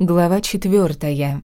Глава четвертая.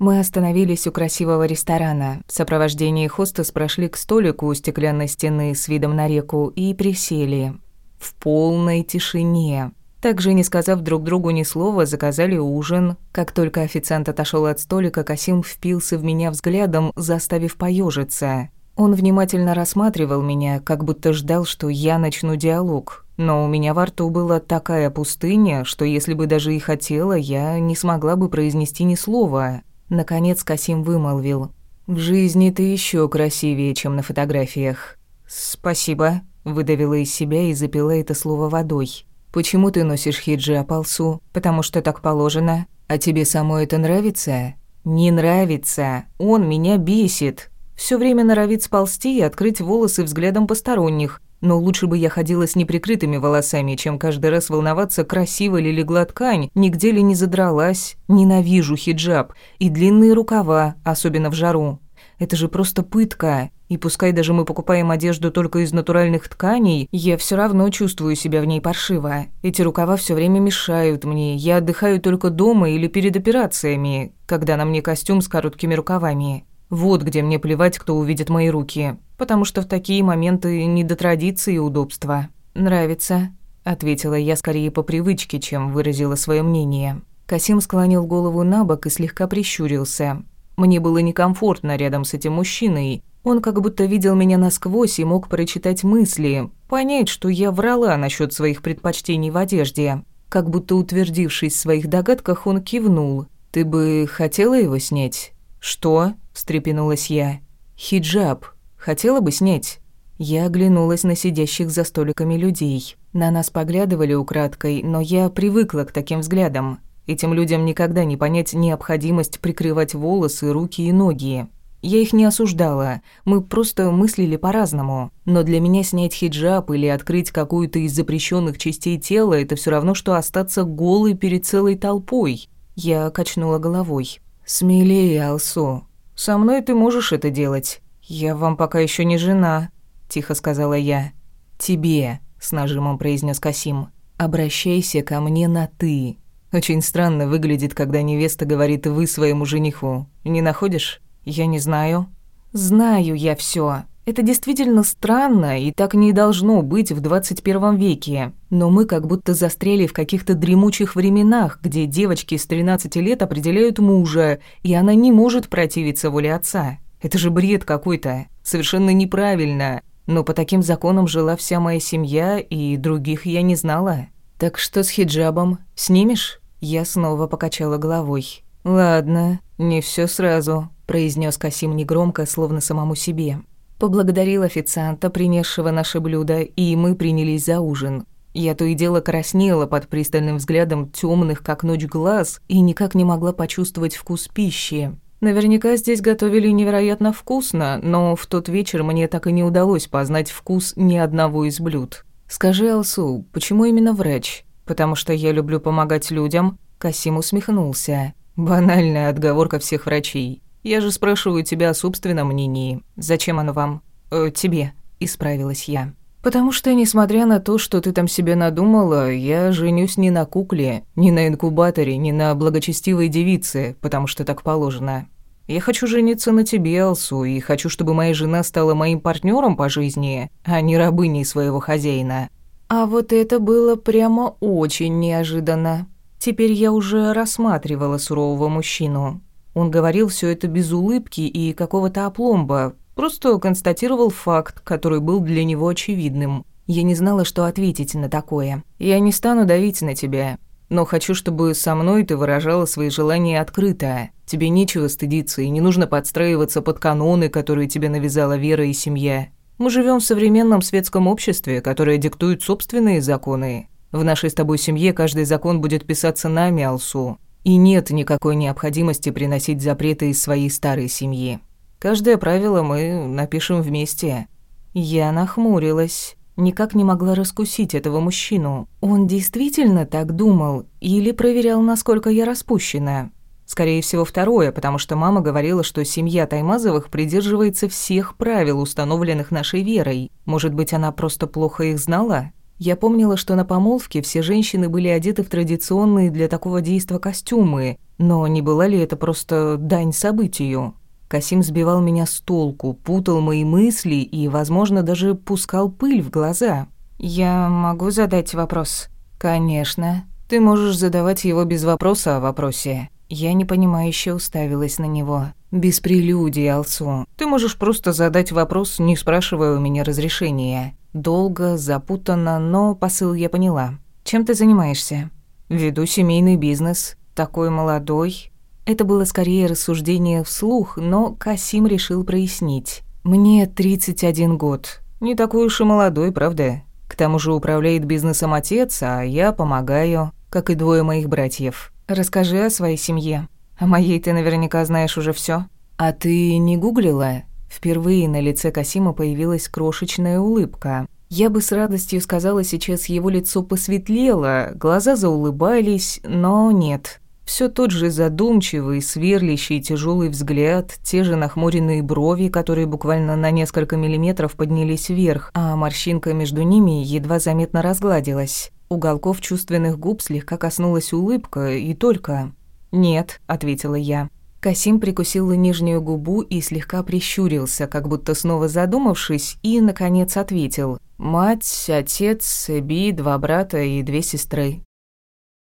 Мы остановились у красивого ресторана. В сопровождении хостес прошли к столику у стеклянной стены с видом на реку и присели. В полной тишине. Также, не сказав друг другу ни слова, заказали ужин. Как только официант отошел от столика, Касим впился в меня взглядом, заставив поежиться. Он внимательно рассматривал меня, как будто ждал, что я начну диалог. Но у меня во рту была такая пустыня, что если бы даже и хотела, я не смогла бы произнести ни слова. Наконец Касим вымолвил. «В жизни ты еще красивее, чем на фотографиях». «Спасибо», — выдавила из себя и запила это слово водой. «Почему ты носишь хиджаб, Алсу? Потому что так положено. А тебе самой это нравится?» «Не нравится. Он меня бесит. Все время норовит сползти и открыть волосы взглядом посторонних, но лучше бы я ходила с неприкрытыми волосами, чем каждый раз волноваться, красиво ли легла ткань, нигде ли не задралась. Ненавижу хиджаб и длинные рукава, особенно в жару. Это же просто пытка. И пускай даже мы покупаем одежду только из натуральных тканей, я все равно чувствую себя в ней паршиво. Эти рукава все время мешают мне. Я отдыхаю только дома или перед операциями, когда на мне костюм с короткими рукавами. Вот где мне плевать, кто увидит мои руки потому что в такие моменты не до традиции и удобства. «Нравится», — ответила я скорее по привычке, чем выразила свое мнение. Касим склонил голову на бок и слегка прищурился. Мне было некомфортно рядом с этим мужчиной. Он как будто видел меня насквозь и мог прочитать мысли, понять, что я врала насчет своих предпочтений в одежде. Как будто утвердившись в своих догадках, он кивнул. «Ты бы хотела его снять?» «Что?» – встрепенулась я. «Хиджаб», Хотела бы снять». Я оглянулась на сидящих за столиками людей. На нас поглядывали украдкой, но я привыкла к таким взглядам. Этим людям никогда не понять необходимость прикрывать волосы, руки и ноги. Я их не осуждала, мы просто мыслили по-разному. Но для меня снять хиджаб или открыть какую-то из запрещенных частей тела – это все равно, что остаться голой перед целой толпой. Я качнула головой. «Смелее, Алсу. Со мной ты можешь это делать. «Я вам пока еще не жена», — тихо сказала я. «Тебе», — с нажимом произнес Касим. «Обращайся ко мне на «ты». Очень странно выглядит, когда невеста говорит «вы» своему жениху. Не находишь? Я не знаю». «Знаю я все. Это действительно странно, и так не должно быть в 21 веке. Но мы как будто застряли в каких-то дремучих временах, где девочки с 13 лет определяют мужа, и она не может противиться воле отца. Это же бред какой-то. Совершенно неправильно. Но по таким законам жила вся моя семья, и других я не знала. Так что с хиджабом? Снимешь? Я снова покачала головой. Ладно, не все сразу, произнес Касим негромко, словно самому себе. Поблагодарил официанта, принесшего наше блюдо, и мы принялись за ужин. Я то и дело краснела под пристальным взглядом темных, как ночь, глаз и никак не могла почувствовать вкус пищи. Наверняка здесь готовили невероятно вкусно, но в тот вечер мне так и не удалось познать вкус ни одного из блюд. Скажи, Алсу, почему именно врач? Потому что я люблю помогать людям? Касим усмехнулся. Банальная отговорка всех врачей. Я же спрашиваю тебя о собственном мнении. Зачем оно вам? Э, тебе, исправилась я. Потому что, несмотря на то, что ты там себе надумала, я женюсь не на кукле, не на инкубаторе, не на благочестивой девице, потому что так положено. Я хочу жениться на тебе, Алсу, и хочу, чтобы моя жена стала моим партнером по жизни, а не рабыней своего хозяина». А вот это было прямо очень неожиданно. Теперь я уже рассматривала сурового мужчину. Он говорил все это без улыбки и какого-то опломба, просто констатировал факт, который был для него очевидным. Я не знала, что ответить на такое. «Я не стану давить на тебя, но хочу, чтобы со мной ты выражала свои желания открыто. Тебе нечего стыдиться, и не нужно подстраиваться под каноны, которые тебе навязала вера и семья. Мы живем в современном светском обществе, которое диктует собственные законы. В нашей с тобой семье каждый закон будет писаться нами, Алсу. И нет никакой необходимости приносить запреты из своей старой семьи. Каждое правило мы напишем вместе». Я нахмурилась. Никак не могла раскусить этого мужчину. Он действительно так думал или проверял, насколько я распущена? Скорее всего, второе, потому что мама говорила, что семья Таймазовых придерживается всех правил, установленных нашей верой. Может быть, она просто плохо их знала? Я помнила, что на помолвке все женщины были одеты в традиционные для такого действа костюмы, но не была ли это просто дань событию? Касим сбивал меня с толку, путал мои мысли и, возможно, даже пускал пыль в глаза. «Я могу задать вопрос?» «Конечно. Ты можешь задавать его без вопроса о вопросе». Я непонимающе уставилась на него. «Без прелюдий, Алсу. Ты можешь просто задать вопрос, не спрашивая у меня разрешения». Долго, запутанно, но посыл я поняла. «Чем ты занимаешься?» «Веду семейный бизнес. Такой молодой». Это было скорее рассуждение вслух, но Касим решил прояснить. «Мне 31 год. Не такой уж и молодой, правда? К тому же управляет бизнесом отец, а я помогаю, как и двое моих братьев. Расскажи о своей семье. О моей ты наверняка знаешь уже все. А ты не гуглила? Впервые на лице Касима появилась крошечная улыбка. Я бы с радостью сказала, сейчас его лицо посветлело, глаза заулыбались, но нет. Все тот же задумчивый, сверлящий, тяжелый взгляд, те же нахмуренные брови, которые буквально на несколько миллиметров поднялись вверх, а морщинка между ними едва заметно разгладилась. Уголков чувственных губ слегка коснулась улыбка, и только. «Нет», — ответила я. Касим прикусил нижнюю губу и слегка прищурился, как будто снова задумавшись, и, наконец, ответил. «Мать, отец, Эби, два брата и две сестры».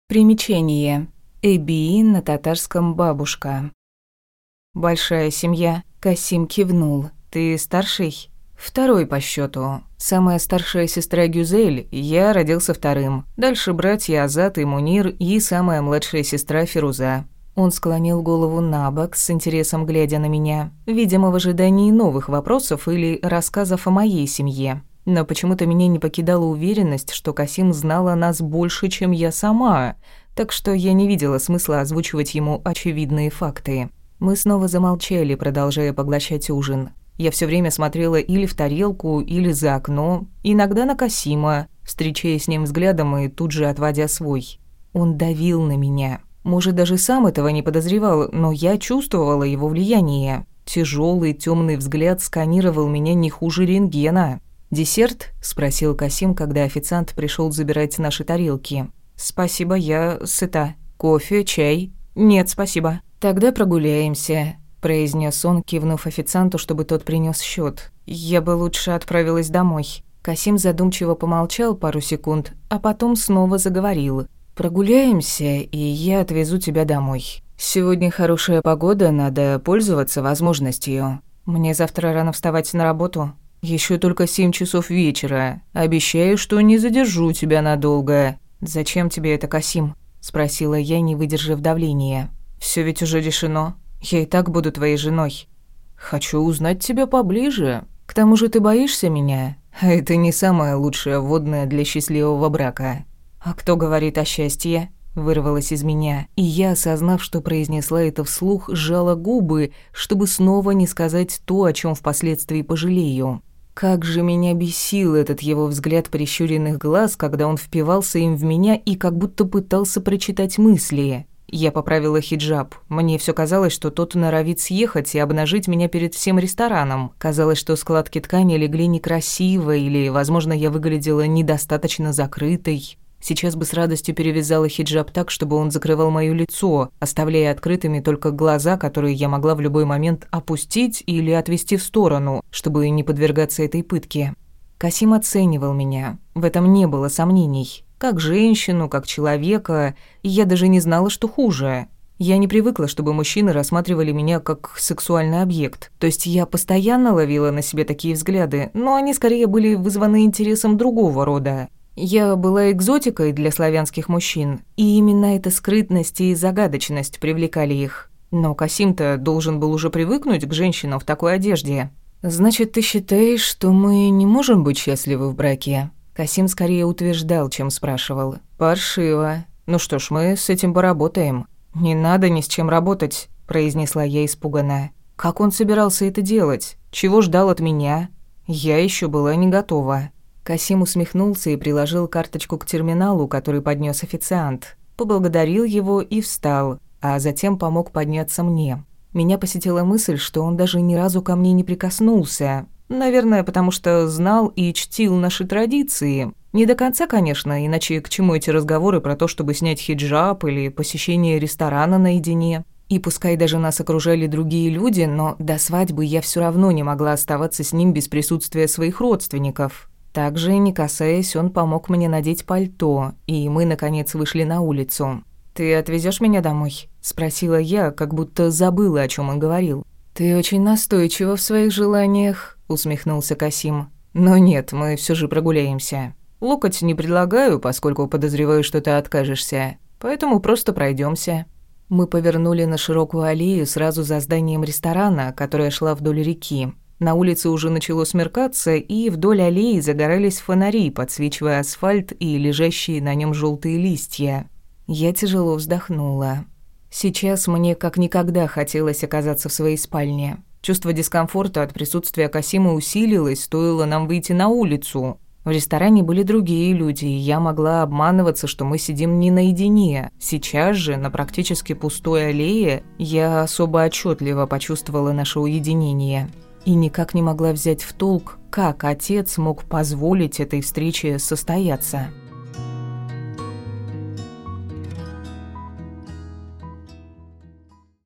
Примечание. Эби на татарском «бабушка». «Большая семья», — Касим кивнул. «Ты старший?» Второй по счету. Самая старшая сестра Гюзель, я родился вторым. Дальше братья Азат и Мунир и самая младшая сестра Фируза. Он склонил голову на бок, с интересом глядя на меня, видимо, в ожидании новых вопросов или рассказов о моей семье. Но почему-то меня не покидала уверенность, что Касим знал о нас больше, чем я сама, так что я не видела смысла озвучивать ему очевидные факты. Мы снова замолчали, продолжая поглощать ужин. Я все время смотрела или в тарелку, или за окно, иногда на Касима, встречаясь с ним взглядом и тут же отводя свой. Он давил на меня. Может, даже сам этого не подозревал, но я чувствовала его влияние. Тяжелый темный взгляд сканировал меня не хуже рентгена. «Десерт?» – спросил Касим, когда официант пришел забирать наши тарелки. «Спасибо, я сыта. Кофе, чай?» «Нет, спасибо». «Тогда прогуляемся произнес он, кивнув официанту, чтобы тот принес счет. Я бы лучше отправилась домой. Касим задумчиво помолчал пару секунд, а потом снова заговорил. Прогуляемся, и я отвезу тебя домой. Сегодня хорошая погода, надо пользоваться возможностью. Мне завтра рано вставать на работу. Еще только семь часов вечера. Обещаю, что не задержу тебя надолго. Зачем тебе это, Касим? спросила я, не выдержав давления. Все ведь уже решено. Я и так буду твоей женой. Хочу узнать тебя поближе. К тому же ты боишься меня, а это не самое лучшее вводное для счастливого брака. А кто говорит о счастье? Вырвалось из меня, и я, осознав, что произнесла это вслух, сжала губы, чтобы снова не сказать то, о чем впоследствии пожалею. Как же меня бесил этот его взгляд прищуренных глаз, когда он впивался им в меня и как будто пытался прочитать мысли. Я поправила хиджаб. Мне все казалось, что тот норовит съехать и обнажить меня перед всем рестораном. Казалось, что складки ткани легли некрасиво, или, возможно, я выглядела недостаточно закрытой. Сейчас бы с радостью перевязала хиджаб так, чтобы он закрывал моё лицо, оставляя открытыми только глаза, которые я могла в любой момент опустить или отвести в сторону, чтобы не подвергаться этой пытке. Касим оценивал меня. В этом не было сомнений. Как женщину, как человека, я даже не знала, что хуже. Я не привыкла, чтобы мужчины рассматривали меня как сексуальный объект. То есть я постоянно ловила на себе такие взгляды, но они скорее были вызваны интересом другого рода. Я была экзотикой для славянских мужчин, и именно эта скрытность и загадочность привлекали их. Но Касим-то должен был уже привыкнуть к женщинам в такой одежде. «Значит, ты считаешь, что мы не можем быть счастливы в браке?» Касим скорее утверждал, чем спрашивал. «Паршиво. Ну что ж, мы с этим поработаем». «Не надо ни с чем работать», – произнесла я испуганно. «Как он собирался это делать? Чего ждал от меня?» Я еще была не готова. Касим усмехнулся и приложил карточку к терминалу, который поднес официант. Поблагодарил его и встал, а затем помог подняться мне. Меня посетила мысль, что он даже ни разу ко мне не прикоснулся, Наверное, потому что знал и чтил наши традиции. Не до конца, конечно, иначе к чему эти разговоры про то, чтобы снять хиджаб или посещение ресторана наедине. И пускай даже нас окружали другие люди, но до свадьбы я все равно не могла оставаться с ним без присутствия своих родственников. Также, не касаясь, он помог мне надеть пальто, и мы, наконец, вышли на улицу. «Ты отвезешь меня домой?» – спросила я, как будто забыла, о чем он говорил. «Ты очень настойчива в своих желаниях», – усмехнулся Касим. «Но нет, мы все же прогуляемся. Локоть не предлагаю, поскольку подозреваю, что ты откажешься, поэтому просто пройдемся. Мы повернули на широкую аллею сразу за зданием ресторана, которая шла вдоль реки. На улице уже начало смеркаться, и вдоль аллеи загорались фонари, подсвечивая асфальт и лежащие на нем желтые листья. Я тяжело вздохнула. Сейчас мне как никогда хотелось оказаться в своей спальне. Чувство дискомфорта от присутствия Касима усилилось, стоило нам выйти на улицу. В ресторане были другие люди, и я могла обманываться, что мы сидим не наедине. Сейчас же, на практически пустой аллее, я особо отчетливо почувствовала наше уединение и никак не могла взять в толк, как отец мог позволить этой встрече состояться.